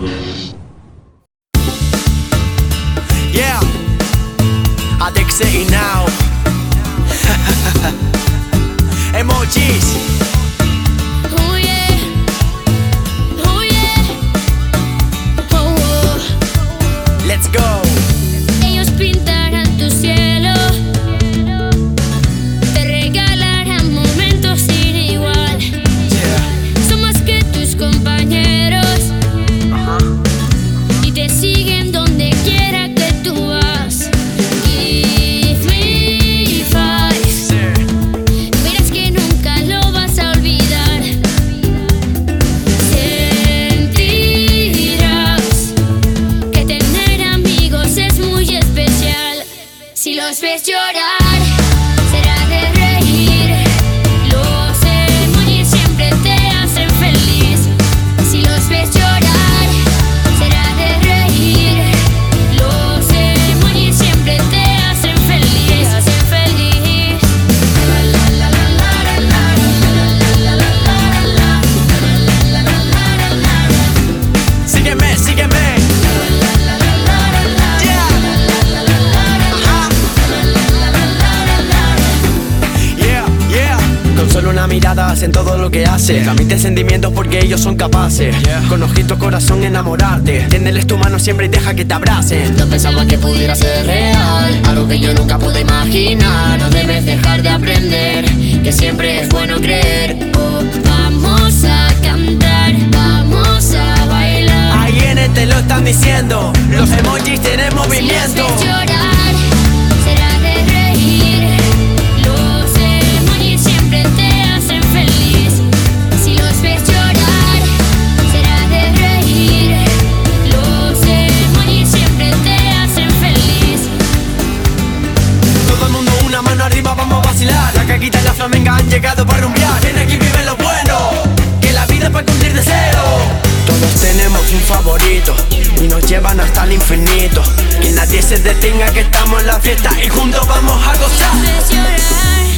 Yeah, I think say now. Ves hacen todo lo que hace. Transmite sentimientos porque ellos son capaces. Con ojitos, corazón, enamorarte. Tiéndeles tu mano siempre y deja que te abracen. Yo pensaba que pudiera ser real, algo que yo nunca pude imaginar. No debes dejar de aprender, que siempre es bueno creer. Oh, vamos a cantar, vamos a bailar. Ahí en te lo están diciendo. Los emojis tienen movimiento. Vacilar. La caquita y la flamenca han llegado para rumbear. En aquí vive lo bueno, que la vida es para cumplir de cero. Todos tenemos un favorito y nos llevan hasta el infinito. Que nadie se detenga, que estamos en la fiesta y juntos vamos a gozar.